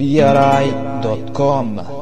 brI.com